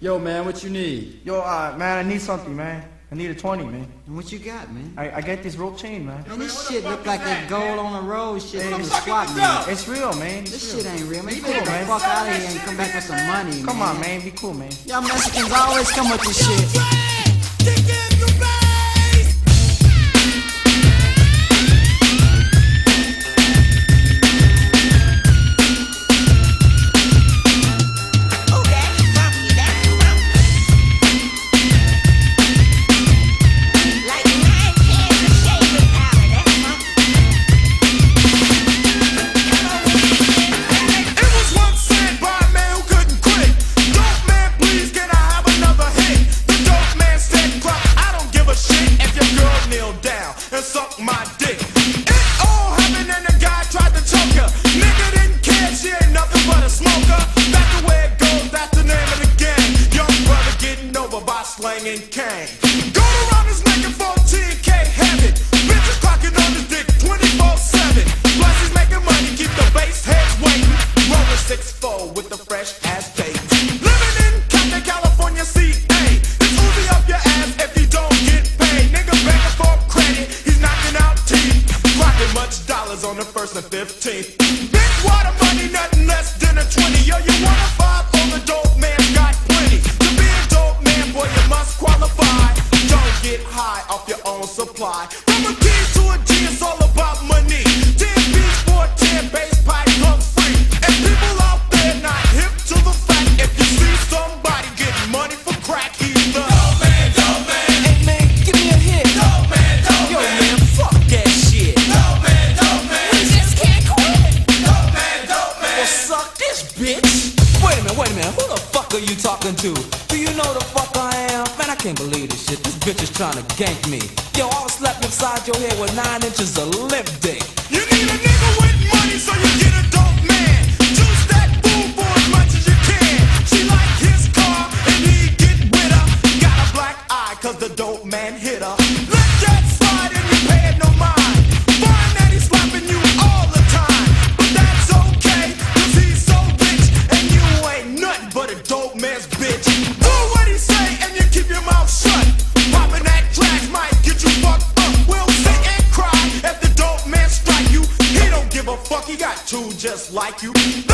Yo, man, what you need? Yo, uh, man, I need something, man. I need a 20, man. And what you got, man? I, I got this rope chain, man. Man, this shit look like that gold on the road shit Hey, from the it's- swap meet. It's real, man. It's This real. shit ain't real, man. Be You cool, man. fuck out of here and come back with some money, Come man. on, man. Be cool, man. Y'all Mexicans always come with this shit. By slanging cane. Go around his neck and 14K heaven. Bitches clocking on his dick 24-7. Plus he's making money, keep the base heads waiting. Rolling 6-4 with the fresh ass baby. Living in Compton, California, CA. It's Uzi up your ass if you don't get paid. Nigga begging for credit, he's knocking out teeth. Clocking much dollars on the first and 15th. Big water money, nothing less than a 20. Yo, you wanna five on the dope high off your own supply. From a to a G, it's all about money. 10 beats for 10 bass pipe free. And people out there not hip to the fact if you see somebody getting money for crack, he's the dope man, dope man. Hey man, give me a hit. Dope man, dope Yo, man, fuck that shit. Dope man, dope man. We just can't quit. Dope man, dope man. Well, suck this bitch. Wait a minute, wait a minute. Who the fuck are you talking to? Can't believe this shit. This bitch is trying to gank me. Yo, I was slapped upside your head with nine inches of lip dick. You need a nigga with money so you like you.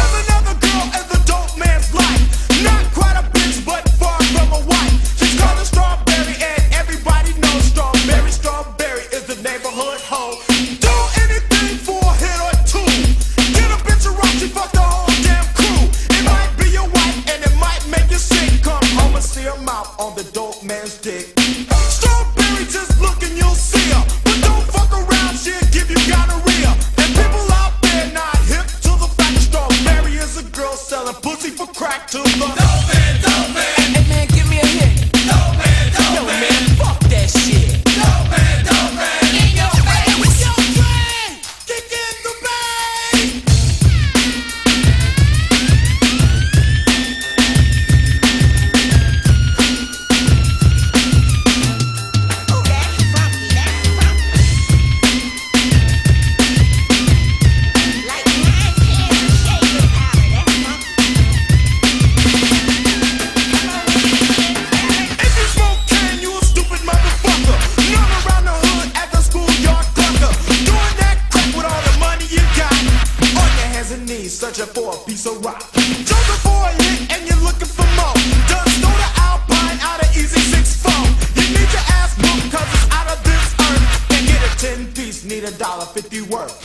Get a 10 piece, need a dollar 50 worth.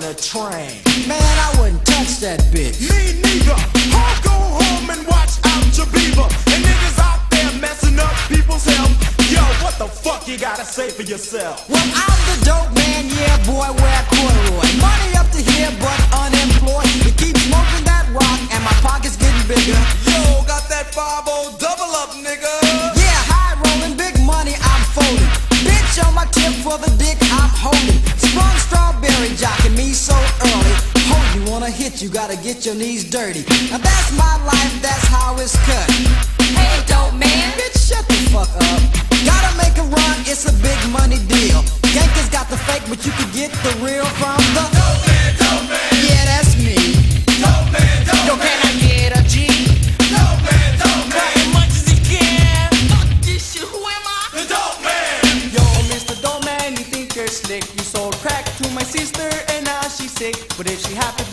Let's a train. Man, I wouldn't touch that bitch. Me neither. I'll go home and watch out your beaver. And niggas out there messing up people's health. Yo, what the fuck you gotta say for yourself? Hit, you gotta get your knees dirty. Now that's my life, that's how it's cut. Hey, dope man. Bitch, shut the fuck up. Gotta make a run, it's a big money deal. Yankees got the fake, but you can get the real from the dope man, dope man. Yeah, that's me. Dope man, dope Yo, can I get a G? dope man, dope man, As much as he can. Fuck this shit, who am I? the dope man. Yo, Mr. Dope Man, you think you're slick. You sold crack to my sister and now she's sick. But if she happened